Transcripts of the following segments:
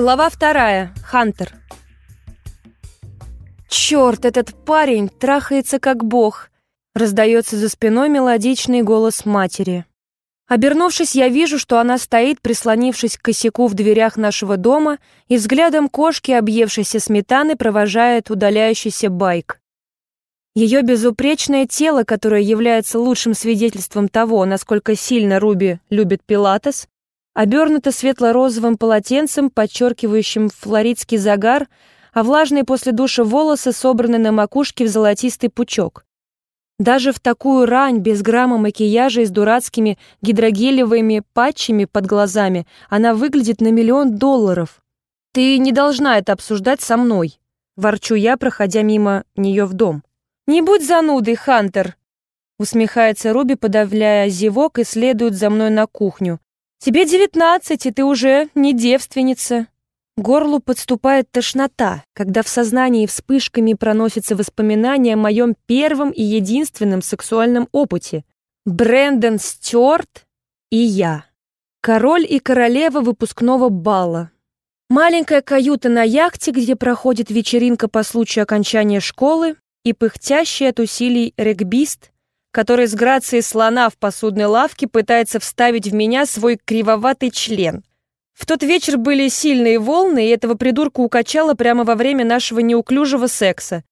Глава вторая. Хантер. «Черт, этот парень трахается как бог!» Раздается за спиной мелодичный голос матери. Обернувшись, я вижу, что она стоит, прислонившись к косяку в дверях нашего дома, и взглядом кошки, объевшейся сметаны, провожает удаляющийся байк. Ее безупречное тело, которое является лучшим свидетельством того, насколько сильно Руби любит пилатес, обернуто светло-розовым полотенцем, подчеркивающим флоридский загар, а влажные после душа волосы собраны на макушке в золотистый пучок. Даже в такую рань, без грамма макияжа и с дурацкими гидрогелевыми патчами под глазами, она выглядит на миллион долларов. «Ты не должна это обсуждать со мной», — ворчу я, проходя мимо нее в дом. «Не будь занудой, Хантер!» Усмехается Руби, подавляя зевок, и следует за мной на кухню. «Тебе девятнадцать, и ты уже не девственница!» Горлу подступает тошнота, когда в сознании вспышками проносятся воспоминания о моем первом и единственном сексуальном опыте. Брэндон Стюарт и я. Король и королева выпускного бала. Маленькая каюта на яхте, где проходит вечеринка по случаю окончания школы, и пыхтящий от усилий регбист, который с грацией слона в посудной лавке пытается вставить в меня свой кривоватый член. В тот вечер были сильные волны, и этого придурка укачало прямо во время нашего неуклюжего секса.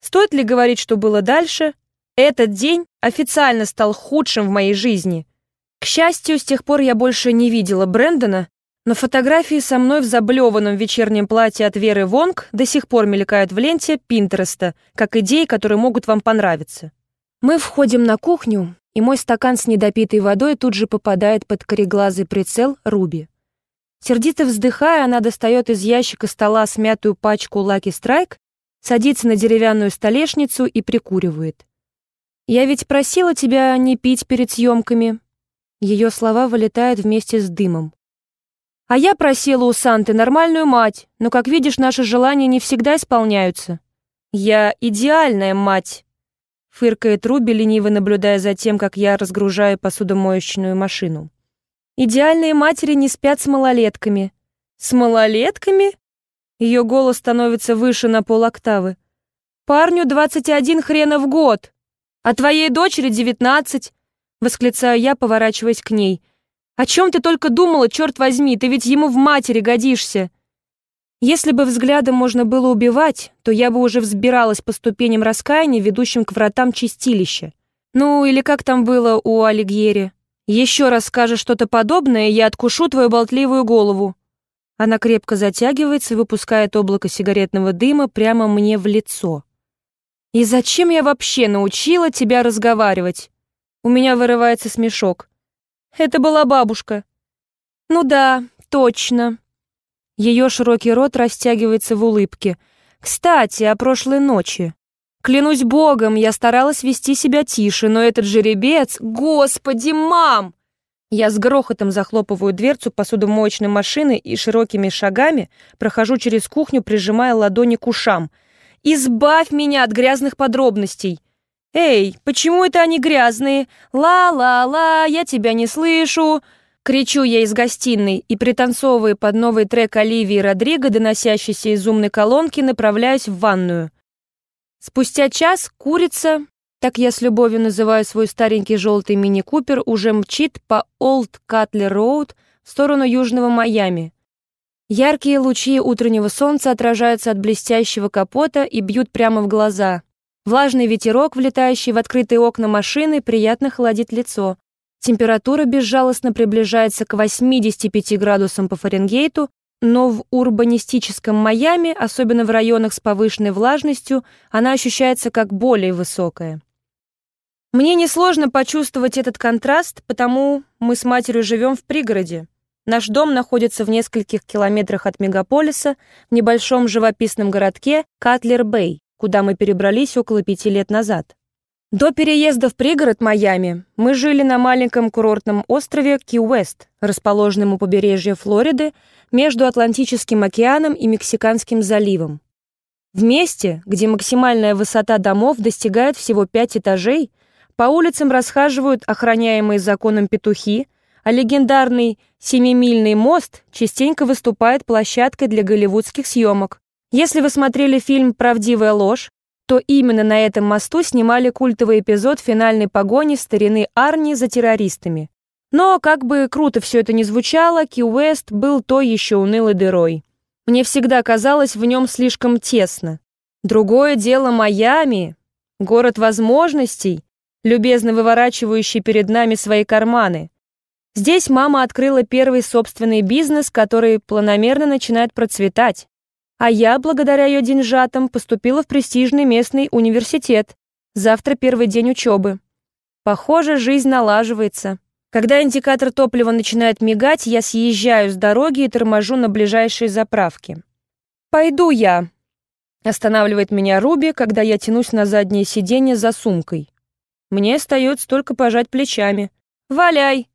Стоит ли говорить, что было дальше? Этот день официально стал худшим в моей жизни. К счастью, с тех пор я больше не видела Брэндона, но фотографии со мной в заблеванном вечернем платье от Веры Вонг до сих пор мелькают в ленте Пинтереста, как идеи, которые могут вам понравиться. Мы входим на кухню, и мой стакан с недопитой водой тут же попадает под кореглазый прицел Руби. Сердито вздыхая, она достает из ящика стола смятую пачку Lucky Strike, садится на деревянную столешницу и прикуривает. «Я ведь просила тебя не пить перед съемками». Ее слова вылетают вместе с дымом. «А я просила у Санты нормальную мать, но, как видишь, наши желания не всегда исполняются». «Я идеальная мать», — фыркает Руби, лениво наблюдая за тем, как я разгружаю посудомоечную машину. Идеальные матери не спят с малолетками. С малолетками? Ее голос становится выше на полоктавы. Парню 21 хрена в год, а твоей дочери 19, восклицаю я, поворачиваясь к ней. О чем ты только думала, черт возьми, ты ведь ему в матери годишься. Если бы взглядом можно было убивать, то я бы уже взбиралась по ступеням раскаяния, ведущим к вратам чистилища. Ну, или как там было у Алигьери. Еще раз скажешь что-то подобное, я откушу твою болтливую голову». Она крепко затягивается и выпускает облако сигаретного дыма прямо мне в лицо. «И зачем я вообще научила тебя разговаривать?» У меня вырывается смешок. «Это была бабушка». «Ну да, точно». Ее широкий рот растягивается в улыбке. «Кстати, о прошлой ночи. Клянусь богом, я старалась вести себя тише, но этот жеребец... Господи, мам! Я с грохотом захлопываю дверцу посудомоечной машины и широкими шагами прохожу через кухню, прижимая ладони к ушам. «Избавь меня от грязных подробностей!» «Эй, почему это они грязные? Ла-ла-ла, я тебя не слышу!» Кричу я из гостиной и, пританцовывая под новый трек Оливии Родриго, доносящийся из умной колонки, направляюсь в ванную. Спустя час курица, так я с любовью называю свой старенький желтый мини-купер, уже мчит по Олд Катлер Роуд в сторону южного Майами. Яркие лучи утреннего солнца отражаются от блестящего капота и бьют прямо в глаза. Влажный ветерок, влетающий в открытые окна машины, приятно холодит лицо. Температура безжалостно приближается к 85 градусам по Фаренгейту, но в урбанистическом Майами, особенно в районах с повышенной влажностью, она ощущается как более высокая. Мне несложно почувствовать этот контраст, потому мы с матерью живем в пригороде. Наш дом находится в нескольких километрах от мегаполиса, в небольшом живописном городке Катлер-Бэй, куда мы перебрались около пяти лет назад. До переезда в пригород Майами мы жили на маленьком курортном острове Ки-Уэст, расположенном у побережья Флориды между Атлантическим океаном и Мексиканским заливом. В месте, где максимальная высота домов достигает всего пять этажей, по улицам расхаживают охраняемые законом петухи, а легендарный «Семимильный мост» частенько выступает площадкой для голливудских съемок. Если вы смотрели фильм «Правдивая ложь», то именно на этом мосту снимали культовый эпизод финальной погони старины Арни за террористами. Но, как бы круто все это ни звучало, Ки Уэст был то еще унылой дырой. Мне всегда казалось в нем слишком тесно. Другое дело Майами, город возможностей, любезно выворачивающий перед нами свои карманы. Здесь мама открыла первый собственный бизнес, который планомерно начинает процветать. А я, благодаря ее деньжатам, поступила в престижный местный университет. Завтра первый день учебы. Похоже, жизнь налаживается. Когда индикатор топлива начинает мигать, я съезжаю с дороги и торможу на ближайшей заправке. «Пойду я», — останавливает меня Руби, когда я тянусь на заднее сиденье за сумкой. Мне остается только пожать плечами. «Валяй!»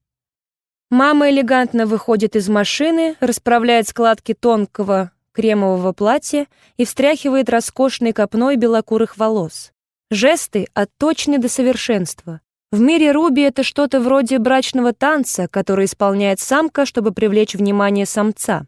Мама элегантно выходит из машины, расправляет складки тонкого кремового платья и встряхивает роскошной копной белокурых волос. Жесты отточены до совершенства. В мире Руби это что-то вроде брачного танца, который исполняет самка, чтобы привлечь внимание самца.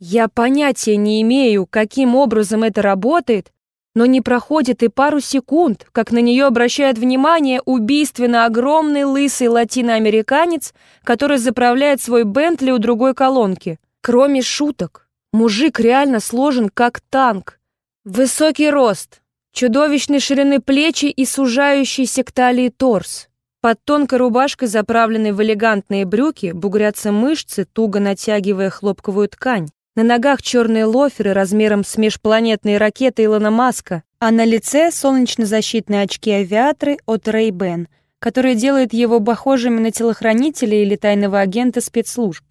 Я понятия не имею, каким образом это работает, но не проходит и пару секунд, как на нее обращает внимание убийственно огромный лысый латиноамериканец, который заправляет свой Бентли у другой колонки. Кроме шуток, мужик реально сложен как танк. Высокий рост, Чудовищной ширины плечи и сужающийся к талии торс. Под тонкой рубашкой, заправленной в элегантные брюки, бугрятся мышцы, туго натягивая хлопковую ткань. На ногах черные лоферы размером с межпланетные ракеты Илона Маска, а на лице солнечно-защитные очки-авиаторы от Ray-Ban, которые делают его похожими на телохранителя или тайного агента спецслужб.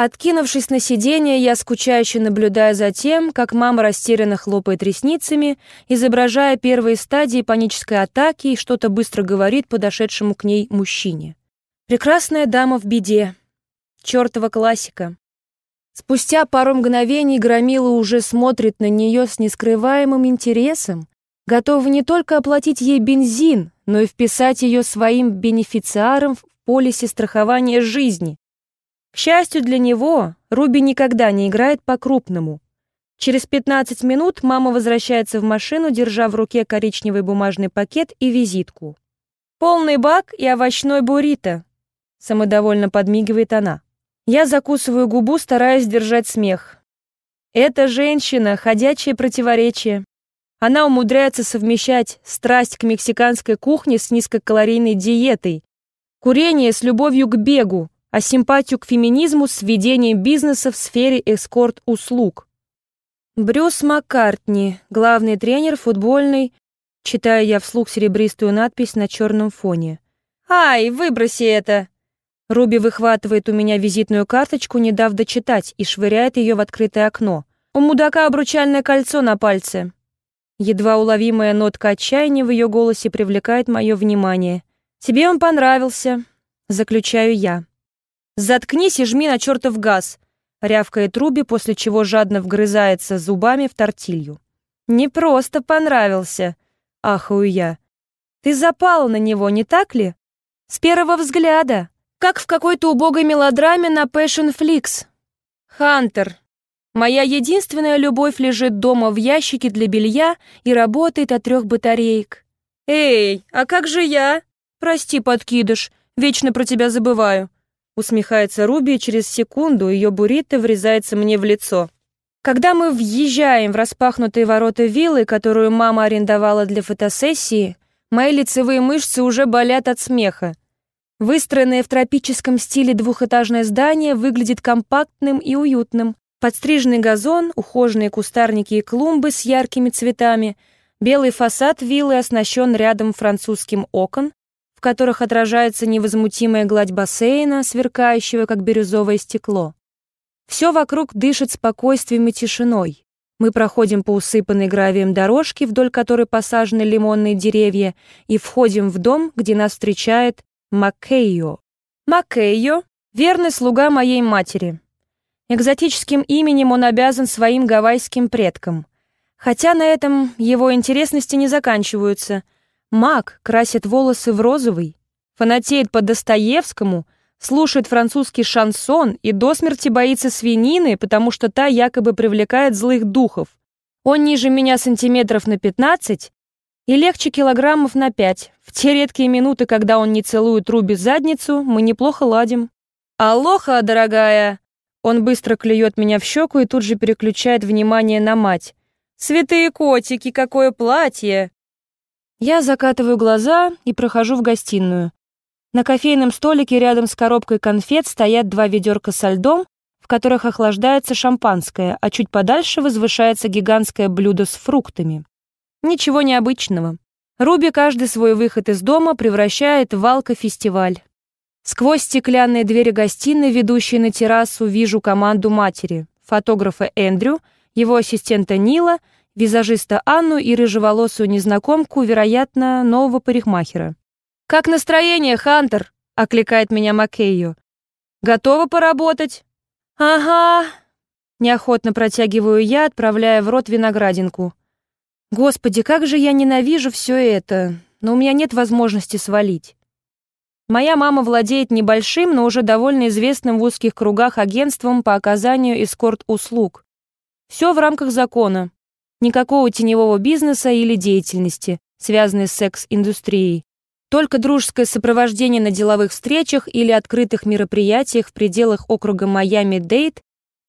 Откинувшись на сиденье, я скучающе наблюдаю за тем, как мама растерянно хлопает ресницами, изображая первые стадии панической атаки и что-то быстро говорит подошедшему к ней мужчине. «Прекрасная дама в беде. Чёртова классика». Спустя пару мгновений Громила уже смотрит на нее с нескрываемым интересом, готова не только оплатить ей бензин, но и вписать ее своим бенефициаром в полисе страхования жизни, к счастью для него, Руби никогда не играет по-крупному. Через 15 минут мама возвращается в машину, держа в руке коричневый бумажный пакет и визитку. «Полный бак и овощной буррито», — самодовольно подмигивает она. Я закусываю губу, стараясь держать смех. Эта женщина — ходячее противоречие. Она умудряется совмещать страсть к мексиканской кухне с низкокалорийной диетой, курение с любовью к бегу, а симпатию к феминизму с ведением бизнеса в сфере эскорт-услуг. Брюс Маккартни, главный тренер футбольной, читаю я вслух серебристую надпись на черном фоне. «Ай, выброси это!» Руби выхватывает у меня визитную карточку, не дав дочитать, и швыряет ее в открытое окно. У мудака обручальное кольцо на пальце. Едва уловимая нотка отчаяния в ее голосе привлекает мое внимание. «Тебе он понравился», — заключаю я. «Заткнись и жми на чертов газ!» — рявкает Руби, после чего жадно вгрызается зубами в тортилью. «Не просто понравился!» — ахаю я. «Ты запала на него, не так ли? С первого взгляда, как в какой-то убогой мелодраме на Passion Flix. Хантер, моя единственная любовь лежит дома в ящике для белья и работает от трех батареек. Эй, а как же я? Прости, подкидыш, вечно про тебя забываю. Усмехается Руби, и через секунду ее буррито врезается мне в лицо. Когда мы въезжаем в распахнутые ворота виллы, которую мама арендовала для фотосессии, мои лицевые мышцы уже болят от смеха. Выстроенное в тропическом стиле двухэтажное здание выглядит компактным и уютным. Подстриженный газон, ухоженные кустарники и клумбы с яркими цветами, белый фасад виллы оснащен рядом французским окон, в которых отражается невозмутимая гладь бассейна, сверкающего, как бирюзовое стекло. Все вокруг дышит спокойствием и тишиной. Мы проходим по усыпанной гравием дорожке, вдоль которой посажены лимонные деревья, и входим в дом, где нас встречает Маккейо. Маккейо — верный слуга моей матери. Экзотическим именем он обязан своим гавайским предкам. Хотя на этом его интересности не заканчиваются — Маг красит волосы в розовый, фанатеет по Достоевскому, слушает французский шансон и до смерти боится свинины, потому что та якобы привлекает злых духов. Он ниже меня сантиметров на 15 и легче килограммов на 5. В те редкие минуты, когда он не целует Руби задницу, мы неплохо ладим. «Алоха, дорогая!» Он быстро клюет меня в щеку и тут же переключает внимание на мать. «Святые котики, какое платье!» Я закатываю глаза и прохожу в гостиную. На кофейном столике рядом с коробкой конфет стоят два ведерка со льдом, в которых охлаждается шампанское, а чуть подальше возвышается гигантское блюдо с фруктами. Ничего необычного. Руби каждый свой выход из дома превращает в алко-фестиваль. Сквозь стеклянные двери гостиной, ведущие на террасу, вижу команду матери, фотографа Эндрю, его ассистента Нила, визажиста Анну и рыжеволосую незнакомку, вероятно, нового парикмахера. «Как настроение, Хантер?» — окликает меня Маккейо. «Готова поработать?» «Ага», — неохотно протягиваю я, отправляя в рот виноградинку. «Господи, как же я ненавижу все это, но у меня нет возможности свалить». Моя мама владеет небольшим, но уже довольно известным в узких кругах агентством по оказанию эскорт-услуг. Все в рамках закона. Никакого теневого бизнеса или деятельности, связанной с секс-индустрией. Только дружеское сопровождение на деловых встречах или открытых мероприятиях в пределах округа Майами-Дейт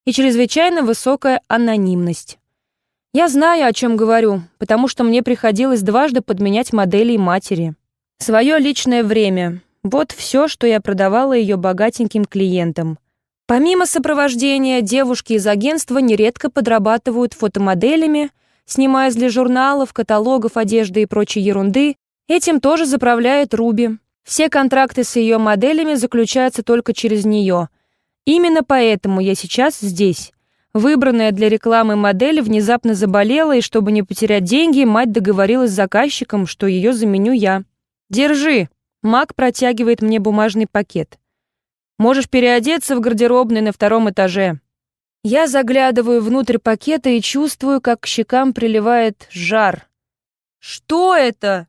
и чрезвычайно высокая анонимность. Я знаю, о чем говорю, потому что мне приходилось дважды подменять модели матери. Свое личное время. Вот все, что я продавала ее богатеньким клиентам. Помимо сопровождения, девушки из агентства нередко подрабатывают фотомоделями, снимаясь для журналов, каталогов одежды и прочей ерунды, Этим тоже заправляет Руби. Все контракты с ее моделями заключаются только через нее. Именно поэтому я сейчас здесь. Выбранная для рекламы модель внезапно заболела, и чтобы не потерять деньги, мать договорилась с заказчиком, что ее заменю я. «Держи!» Мак протягивает мне бумажный пакет. «Можешь переодеться в гардеробной на втором этаже». Я заглядываю внутрь пакета и чувствую, как к щекам приливает жар. «Что это?»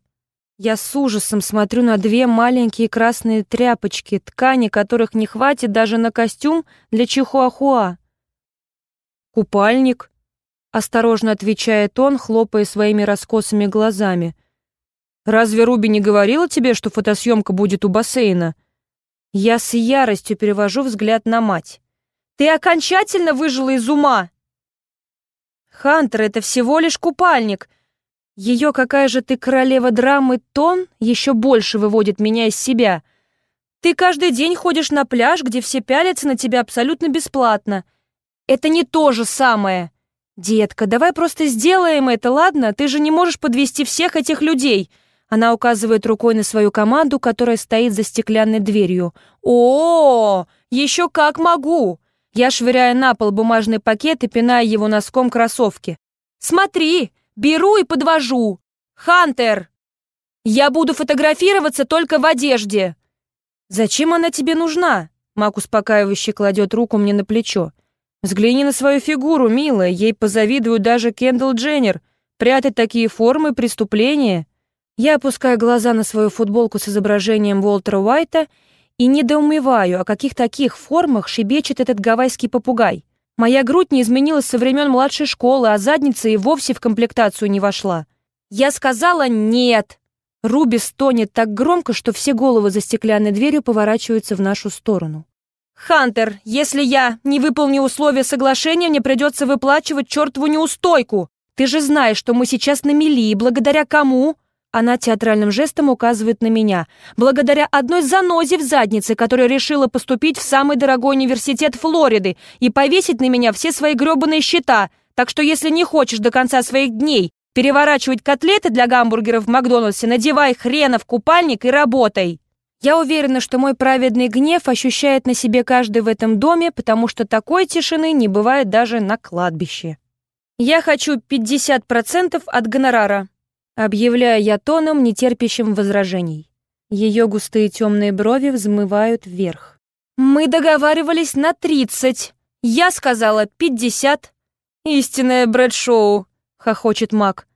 Я с ужасом смотрю на две маленькие красные тряпочки, ткани которых не хватит даже на костюм для чихуахуа. «Купальник», — осторожно отвечает он, хлопая своими раскосыми глазами. «Разве Руби не говорила тебе, что фотосъемка будет у бассейна?» Я с яростью перевожу взгляд на мать. «Ты окончательно выжила из ума!» «Хантер, это всего лишь купальник!» Ее какая же ты королева драмы тон еще больше выводит меня из себя. Ты каждый день ходишь на пляж, где все пялятся на тебя абсолютно бесплатно. Это не то же самое. Детка, давай просто сделаем это, ладно? Ты же не можешь подвести всех этих людей. Она указывает рукой на свою команду, которая стоит за стеклянной дверью. О, -о, -о еще как могу. Я швыряю на пол бумажный пакет и пинаю его носком кроссовки. Смотри, Беру и подвожу. Хантер! Я буду фотографироваться только в одежде. Зачем она тебе нужна? Мак успокаивающе кладет руку мне на плечо. Взгляни на свою фигуру, милая. Ей позавидуют даже Кендалл Дженнер. Прятать такие формы — преступление. Я опускаю глаза на свою футболку с изображением Уолтера Уайта и недоумеваю, о каких таких формах шибечет этот гавайский попугай. Моя грудь не изменилась со времен младшей школы, а задница и вовсе в комплектацию не вошла. Я сказала «нет». Руби стонет так громко, что все головы за стеклянной дверью поворачиваются в нашу сторону. «Хантер, если я не выполню условия соглашения, мне придется выплачивать чертову неустойку. Ты же знаешь, что мы сейчас на мели, и благодаря кому?» Она театральным жестом указывает на меня. Благодаря одной занозе в заднице, которая решила поступить в самый дорогой университет Флориды и повесить на меня все свои гребаные счета. Так что если не хочешь до конца своих дней переворачивать котлеты для гамбургеров в Макдональдсе, надевай хренов купальник и работай. Я уверена, что мой праведный гнев ощущает на себе каждый в этом доме, потому что такой тишины не бывает даже на кладбище. Я хочу 50% от гонорара. Объявляю я тоном, нетерпящим возражений. Ее густые темные брови взмывают вверх. «Мы договаривались на тридцать. Я сказала пятьдесят». «Истинное Брэдшоу», — хохочет Мак.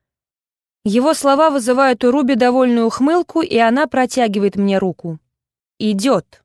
Его слова вызывают у Руби довольную ухмылку, и она протягивает мне руку. «Идет».